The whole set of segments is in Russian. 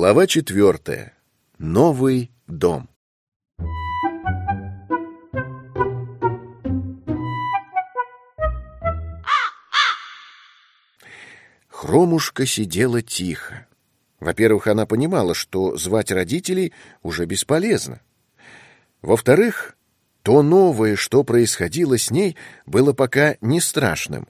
Глава четвертая. Новый дом. Хромушка сидела тихо. Во-первых, она понимала, что звать родителей уже бесполезно. Во-вторых, то новое, что происходило с ней, было пока не страшным.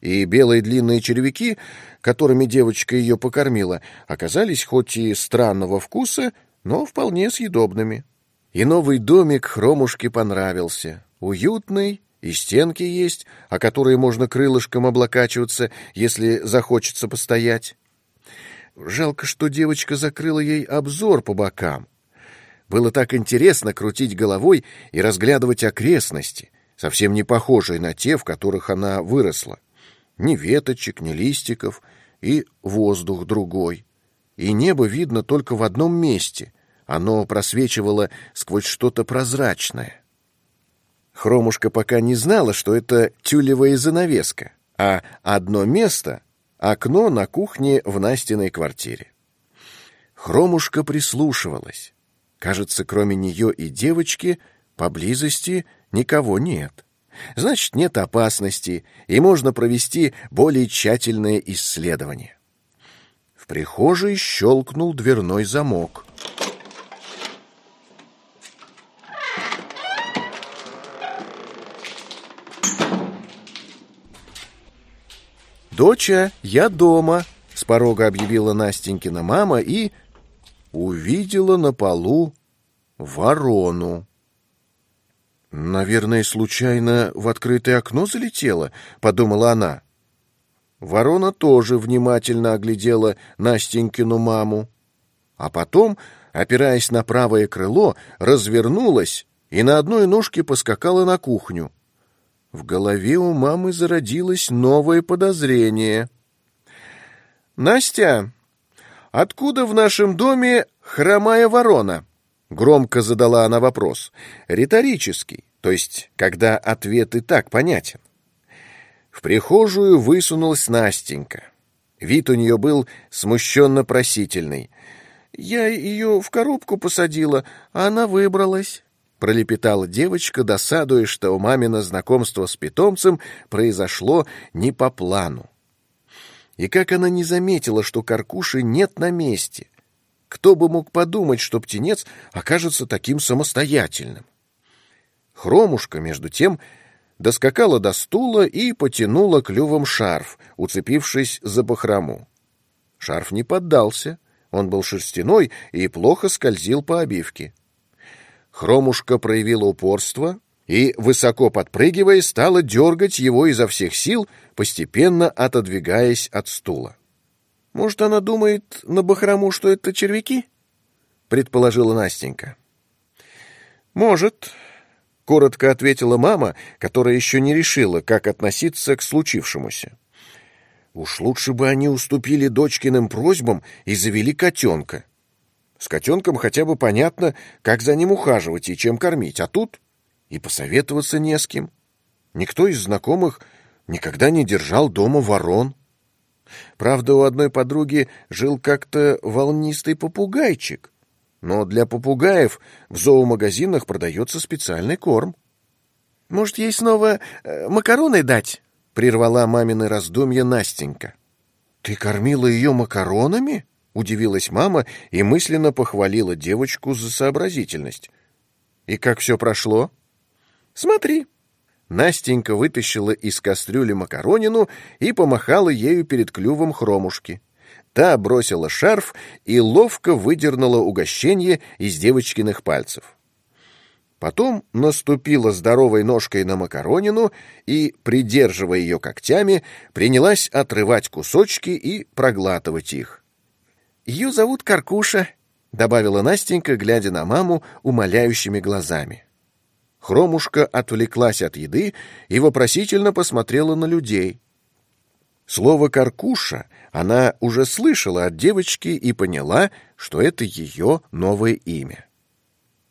И белые длинные червяки, которыми девочка ее покормила, оказались хоть и странного вкуса, но вполне съедобными. И новый домик Хромушке понравился. Уютный, и стенки есть, о которые можно крылышком облокачиваться, если захочется постоять. Жалко, что девочка закрыла ей обзор по бокам. Было так интересно крутить головой и разглядывать окрестности, совсем не похожие на те, в которых она выросла. Ни веточек, ни листиков, и воздух другой. И небо видно только в одном месте. Оно просвечивало сквозь что-то прозрачное. Хромушка пока не знала, что это тюлевая занавеска, а одно место — окно на кухне в Настиной квартире. Хромушка прислушивалась. Кажется, кроме нее и девочки, поблизости никого нет. Значит, нет опасности, и можно провести более тщательное исследование. В прихожей щелкнул дверной замок. «Доча, я дома!» — с порога объявила Настенькина мама и увидела на полу ворону. «Наверное, случайно в открытое окно залетела», — подумала она. Ворона тоже внимательно оглядела Настенькину маму, а потом, опираясь на правое крыло, развернулась и на одной ножке поскакала на кухню. В голове у мамы зародилось новое подозрение. «Настя, откуда в нашем доме хромая ворона?» Громко задала она вопрос. Риторический, то есть, когда ответ и так понятен. В прихожую высунулась Настенька. Вид у нее был смущенно-просительный. «Я ее в коробку посадила, а она выбралась». — пролепетала девочка, досадуя, что у мамина знакомство с питомцем произошло не по плану. И как она не заметила, что Каркуши нет на месте? Кто бы мог подумать, что птенец окажется таким самостоятельным? Хромушка, между тем, доскакала до стула и потянула клювом шарф, уцепившись за бахрому. Шарф не поддался, он был шерстяной и плохо скользил по обивке. Хромушка проявила упорство и, высоко подпрыгивая, стала дергать его изо всех сил, постепенно отодвигаясь от стула. «Может, она думает на бахрому, что это червяки?» — предположила Настенька. «Может», — коротко ответила мама, которая еще не решила, как относиться к случившемуся. «Уж лучше бы они уступили дочкиным просьбам и завели котенка. С котенком хотя бы понятно, как за ним ухаживать и чем кормить, а тут и посоветоваться не с кем. Никто из знакомых никогда не держал дома ворон. Правда, у одной подруги жил как-то волнистый попугайчик, но для попугаев в зоомагазинах продается специальный корм. «Может, ей снова э, макароны дать?» — прервала мамины раздумья Настенька. «Ты кормила ее макаронами?» Удивилась мама и мысленно похвалила девочку за сообразительность. «И как все прошло?» «Смотри». Настенька вытащила из кастрюли макаронину и помахала ею перед клювом хромушки. Та бросила шарф и ловко выдернула угощение из девочкиных пальцев. Потом наступила здоровой ножкой на макаронину и, придерживая ее когтями, принялась отрывать кусочки и проглатывать их. «Ее зовут Каркуша», — добавила Настенька, глядя на маму умоляющими глазами. Хромушка отвлеклась от еды и вопросительно посмотрела на людей. Слово «каркуша» она уже слышала от девочки и поняла, что это ее новое имя.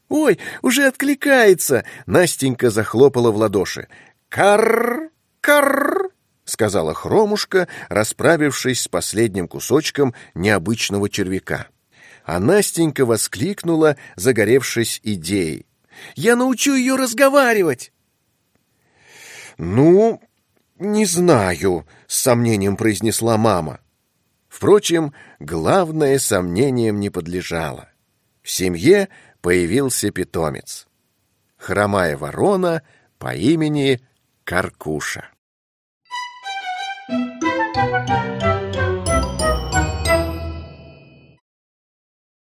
«Ой, уже откликается!» — Настенька захлопала в ладоши. «Карр! Карр!» — сказала Хромушка, расправившись с последним кусочком необычного червяка. А Настенька воскликнула, загоревшись идеей. «Я научу ее разговаривать!» «Ну, не знаю», — с сомнением произнесла мама. Впрочем, главное сомнением не подлежало. В семье появился питомец. Хромая ворона по имени Каркуша.